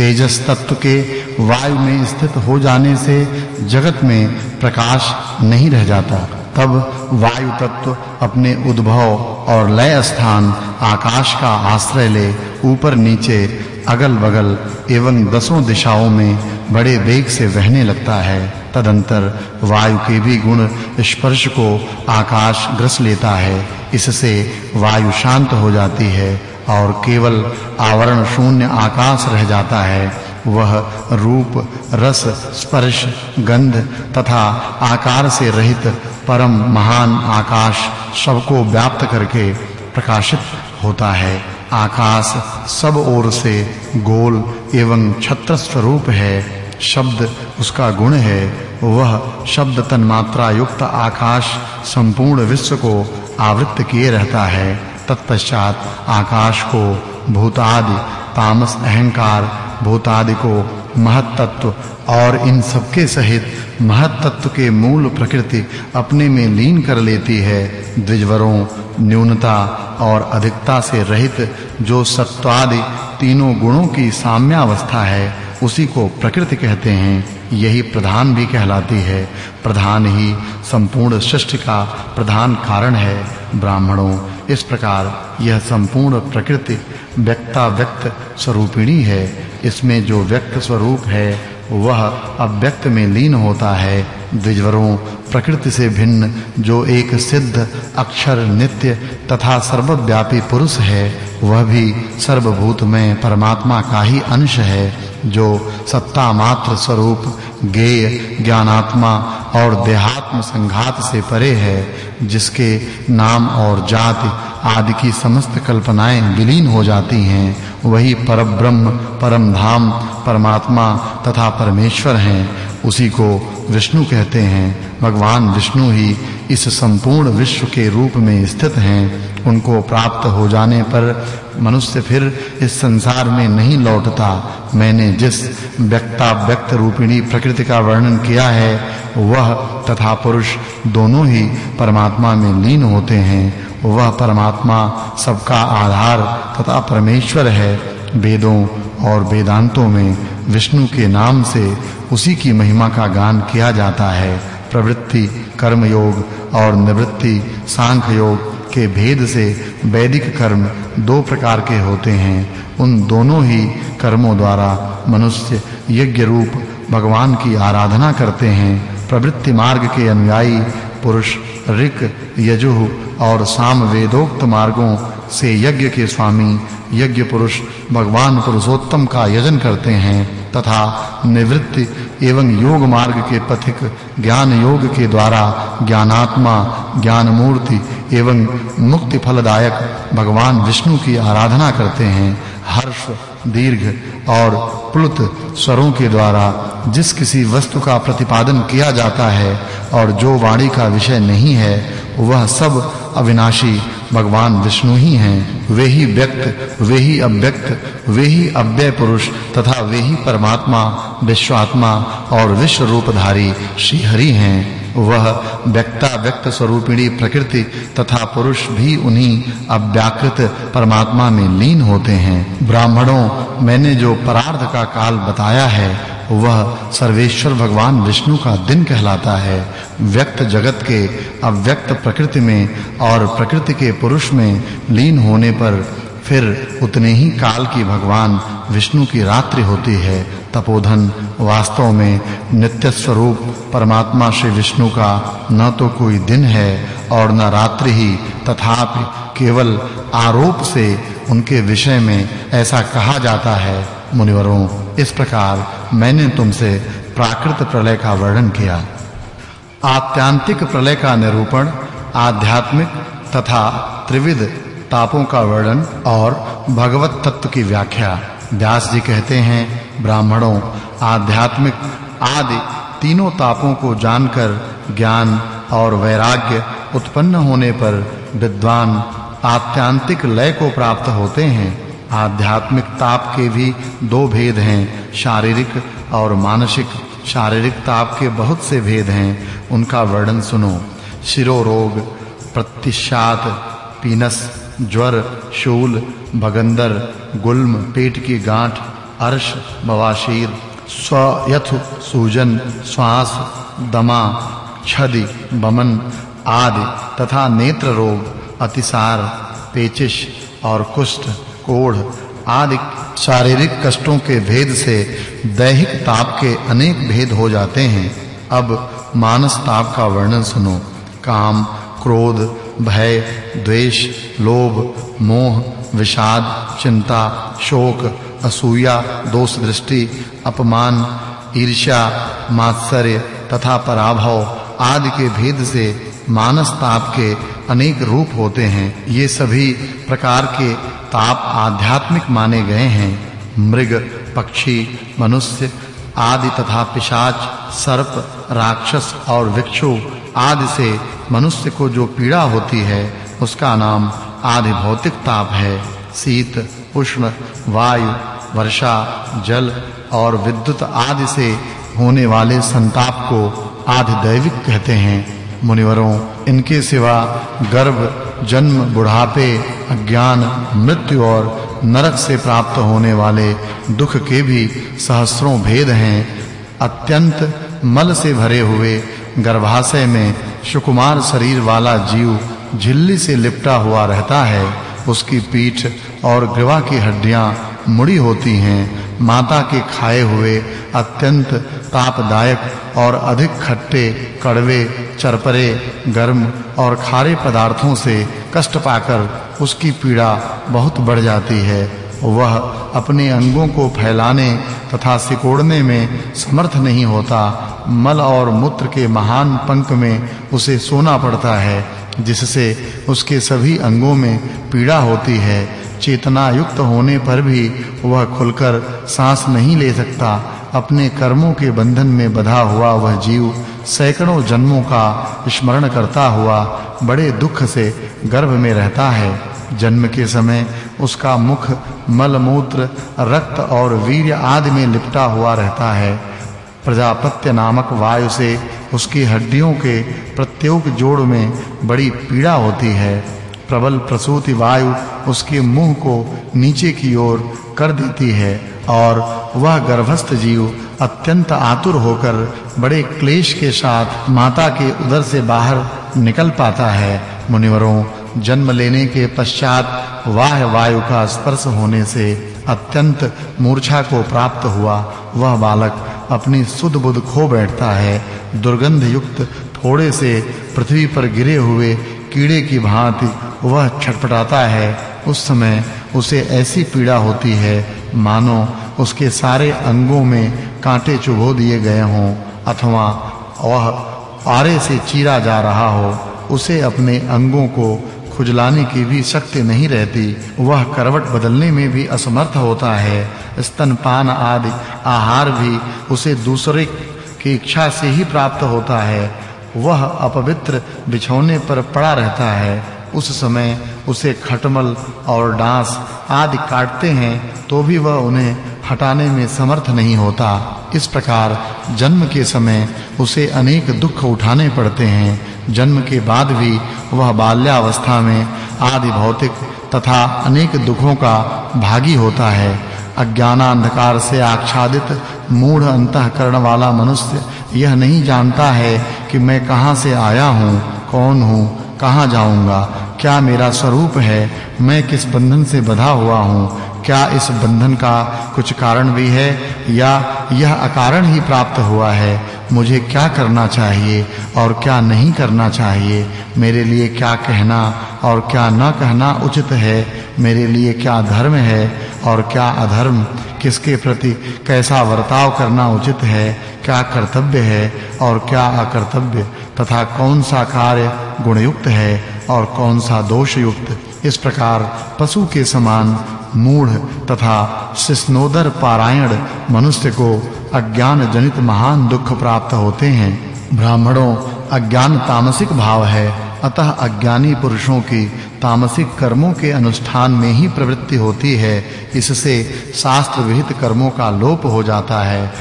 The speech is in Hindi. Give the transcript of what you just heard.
तेजस तत्व के वायु में स्थित हो जाने से जगत में प्रकाश नहीं रह जाता। तब वायु तत्व अपने उद्भव और लय स्थान आकाश का आश्रय ले ऊपर नीचे अगल-बगल एवं दसों दिशाओं में बड़े वेग से बहने लगता है। तदंतर वायु के भी गुण स्पर्श को आकाश ग्रस लेता है। इससे वायु शांत हो जाती है और केवल आवरण शून्य आकाश रह जाता है, वह रूप, रस, स्पर्श, गंध तथा आकार से रहित परम महान आकाश सबको व्याप्त करके प्रकाशित होता है। आकाश सब ओर से गोल एवं छत्र स्वरूप है। शब्द उसका गुण है। वह शब्द तन्मात्रा युक्त आकाश संपूर्ण विश्व को आवृत किए रहता है। तत्पश्चात आकाश को, भूतादि, तामस, अहंकार, भूतादि को महत तत्व और इन सबके सहित महत तत्व के मूल प्रकृति अपने में लीन कर लेती है, द्विजवरों, न्यूनता और अधिकता से रहित जो सत्वादि तीनों गुणों की साम्यावस्था है, उसी को प्रकृति कहते हैं। यही प्रधान भी कहलाती है। प्रधान ही संपूर्ण सृष्टि का प्रधान कारण है। ब्राह्मणों इस प्रकार यह संपूर्ण प्रकृति व्यक्ता व्यक्त स्वरूपिणी है। इसमें जो व्यक्त स्वरूप है, वह अव्यक्त में लीन होता है। द्विजवरों प्रकृति से भिन्न जो एक सिद्ध, अक्षर, नित्य तथा सर्वव्यापी पुरुष है वह भी सर्वभूत में परमात्मा का ही अंश है, जो सत्ता मात्र स्वरूप गेय ज्ञानात्मा और देहात्म संघात से परे है, जिसके नाम और जाति आदि की समस्त कल्पनाएँ विलीन हो जाती हैं, वही परब्रह्म परम धाम परमात्मा तथा परमेश्वर हैं, उसी को विष्णु कहते हैं, भगवान विष्णु ही इस संपूर्ण विश्व के रूप में स्थित हैं। उनको प्राप्त हो जाने पर मनुष्य फिर इस संसार में नहीं लौटता। मैंने जिस व्यक्ता व्यक्त रूपिणी प्रकृति का वर्णन किया है, वह तथा पुरुष दोनों ही परमात्मा में लीन होते हैं। वह परमात्मा सबका आधार तथा परमेश्वर है। वेदों और वेदांतों में विष्णु के नाम से उसी की महिमा का गान किया जाता है। प्रवृत्ति कर्म योग और निवृत्ति सांख्य योग के भेद से वैदिक कर्म दो प्रकार के होते हैं। उन दोनों ही कर्मों द्वारा मनुष्य यज्ञ रूप भगवान की आराधना करते हैं। प्रवृत्ति मार्ग के अनुयायी, पुरुष, ऋक, यजुः और साम वेदोक्त मार्गों से यज्ञ के स्वामी, यज्ञ पुरुष, भगवान पुरुषोत्तम का यजन करते हैं तथा निवृत्ति एवं योग मार्ग के पथिक ज्ञान योग के द्वारा ज्ञानात्मा ज्ञान मूर्ति एवं मुक्ति फलदायक भगवान विष्णु की आराधना करते हैं। हर्ष, दीर्घ और प्लुत स्वरों के द्वारा जिस किसी वस्तु का प्रतिपादन किया जाता है और जो वाणी का विषय नहीं है, वह सब अविनाशी भगवान विष्णु ही हैं। वे ही व्यक्त, वे ही अव्यक्त, वे ही अव्यय पुरुष तथा वे ही परमात्मा, विश्वात्मा और विश्व रूपधारी श्री हरि हैं। वह व्यक्ता व्यक्त स्वरूपिणी प्रकृति तथा पुरुष भी उन्हीं अव्याकृत परमात्मा में लीन होते हैं। ब्राह्मणों, मैंने जो परार्थ का काल बताया है वह सर्वेश्वर भगवान विष्णु का दिन कहलाता है, व्यक्त जगत के अव्यक्त प्रकृति में और प्रकृति के पुरुष में लीन होने पर फिर उतने ही काल की भगवान विष्णु की रात्रि होती है। तपोधन, वास्तव में नित्य स्वरूप परमात्मा श्री विष्णु का न तो कोई दिन है और न रात्रि ही, तथापि केवल आरोप से उनके विषय में ऐसा कहा जाता है। मुनिवरों, इस प्रकार मैंने तुमसे प्राकृत प्रलय का वर्णन किया। आत्यांतिक प्रलय का निरूपण, आध्यात्मिक तथा त्रिविध तापों का वर्णन और भगवत तत्व की व्याख्या व्यास जी कहते हैं, ब्राह्मणों, आध्यात्मिक आदि तीनों तापों को जानकर ज्ञान और वैराग्य उत्पन्न होने पर विद्वान आत्यांतिक लय को प्राप्त होते हैं। आध्यात्मिक ताप के भी दो भेद हैं, शारीरिक और मानसिक। शारीरिक ताप के बहुत से भेद हैं, उनका वर्णन सुनो। शिरो रोग प्रतिशात पीनस, ज्वर, शूल, भगंदर, गुल्म, पेट की गांठ, अर्श, बवाशीर स्वयथ सूजन, श्वास, दमा छदि बमन आदि तथा नेत्र रोग, अतिसार, पेचिश और कुष्ठ। कोढ़ आदि शारीरिक कष्टों के भेद से दैहिक ताप के अनेक भेद हो जाते हैं। अब मानस ताप का वर्णन सुनो। काम, क्रोध, भय, द्वेष, लोभ, मोह, विषाद, चिंता, शोक, असूया दोष दृष्टि अपमान, ईर्ष्या, मात्सर्य तथा पराभव आदि के भेद से मानस ताप के अनेक रूप होते हैं। ये सभी प्रकार के ताप आध्यात्मिक माने गए हैं। मृग, पक्षी, मनुष्य आदि तथा पिशाच, सर्प, राक्षस और विक्षु आदि से मनुष्य को जो पीड़ा होती है, उसका नाम आदि भौतिक ताप है। शीत, उष्ण, वायु, वर्षा, जल और विद्युत आदि से होने वाले संताप को आदि दैविक कहते हैं। मुनिवरों, इनके सिवा गर्भ, जन्म, बुढ़ापे, अज्ञान, मृत्यु और नरक से प्राप्त होने वाले दुख के भी सहस्रों भेद हैं। अत्यंत मल से भरे हुए गर्भाशय में सुकुमार शरीर वाला जीव झिल्ली से लिपटा हुआ रहता है। उसकी पीठ और ग्रीवा की हड्डियाँ मुड़ी होती हैं। माता के खाए हुए अत्यंत तापदायक और अधिक खट्टे कड़वे, चरपरे, गर्म और खारे पदार्थों से कष्ट पाकर उसकी पीड़ा बहुत बढ़ जाती है। वह अपने अंगों को फैलाने तथा सिकोड़ने में समर्थ नहीं होता। मल और मूत्र के महान पंख में उसे सोना पड़ता है, जिससे उसके सभी अंगों में पीड़ा होती है। चेतना युक्त होने पर भी वह खुलकर सांस नहीं ले सकता। अपने कर्मों के बंधन में बंधा हुआ वह जीव सैकड़ों जन्मों का स्मरण करता हुआ बड़े दुख से गर्भ में रहता है। जन्म के समय उसका मुख मल मूत्र रक्त और वीर्य आदि में लिपटा हुआ रहता है। प्रजापत्य नामक वायु से उसकी हड्डियों के प्रत्येक जोड़ में बड़ी पीड़ा होती है। प्रबल प्रसूति वायु उसके मुँह को नीचे की ओर कर देती है और वह गर्भस्थ जीव अत्यंत आतुर होकर बड़े क्लेश के साथ माता के उदर से बाहर निकल पाता है। मुनिवरों, जन्म लेने के पश्चात वाह वायु का स्पर्श होने से अत्यंत मूर्छा को प्राप्त हुआ। वह बालक अपनी सुध बुध खो बैठता है। दुर्गंध युक्त थोड़े से पृथ्वी पर गिरे हुए कीड़े की भांति वह छटपटाता है, उस समय उसे ऐसी पीड़ा होती है, मानो उसके सारे अंगों में कांटे चुभो दिए गए हों, अथवा वह आरे से चीरा जा रहा हो, उसे अपने अंगों को खुजलाने की भी शक्ति नहीं रहती। वह करवट बदलने में भी असमर्थ होता है, स्तनपान आदि आहार भी उसे दूसरे की इच्छा से ही प्राप्त होता है। वह अपवित्र बिछौने पर पड़ा रहता है उस समय उसे खटमल और डांस आदि काटते हैं तो भी वह उन्हें हटाने में समर्थ नहीं होता। इस प्रकार जन्म के समय उसे अनेक दुख उठाने पड़ते हैं। जन्म के बाद भी वह बाल्यावस्था में आदि भौतिक तथा अनेक दुखों का भागी होता है। अज्ञान अंधकार से आच्छादित मूढ़ अंतःकरण वाला मनुष्य यह नहीं जानता है कि मैं कहाँ से आया हूँ, कौन हूँ, कहाँ जाऊँगा। क्या मेरा स्वरूप है? मैं किस बंधन से बंधा हुआ हूँ? क्या इस बंधन का कुछ कारण भी है? या यह अकारण ही प्राप्त हुआ है? मुझे क्या करना चाहिए और क्या नहीं करना चाहिए? मेरे लिए क्या कहना और क्या न कहना उचित है? मेरे लिए क्या धर्म है? और क्या अधर्म किसके प्रति कैसा वर्ताव करना उचित है, क्या कर्तव्य है और क्या अकर्तव्य, तथा कौन सा कार्य गुणयुक्त है और कौन सा दोषयुक्त। इस प्रकार पशु के समान मूढ़ तथा शिष्णोदर पारायण मनुष्य को अज्ञान जनित महान दुख प्राप्त होते हैं। ब्राह्मणों अज्ञान तामसिक भाव है, अतः अज्ञानी पुरुषों की तामसिक कर्मों के अनुष्ठान में ही प्रवृत्ति होती है, इससे शास्त्र विहित कर्मों का लोप हो जाता है।